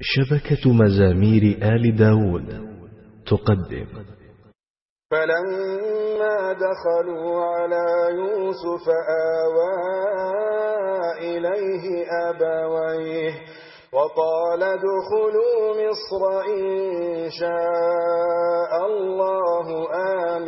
شبكة مزامير آل داود تقدم. فلما دخلوا على يوسف آوى إليه أبويه وقال دخلوا مصر إن شاء الله آمين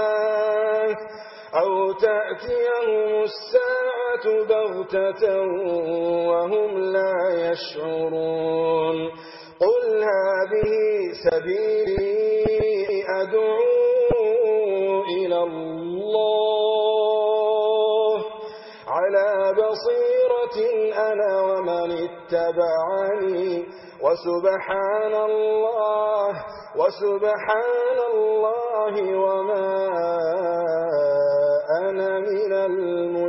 أو تأتيهم الساعة بغتة وهم لا يشعرون قل هذه سبيلي أدعو إلى الله على بصيرة أنا ومن اتبعني وسبحان الله وسبحان الله وما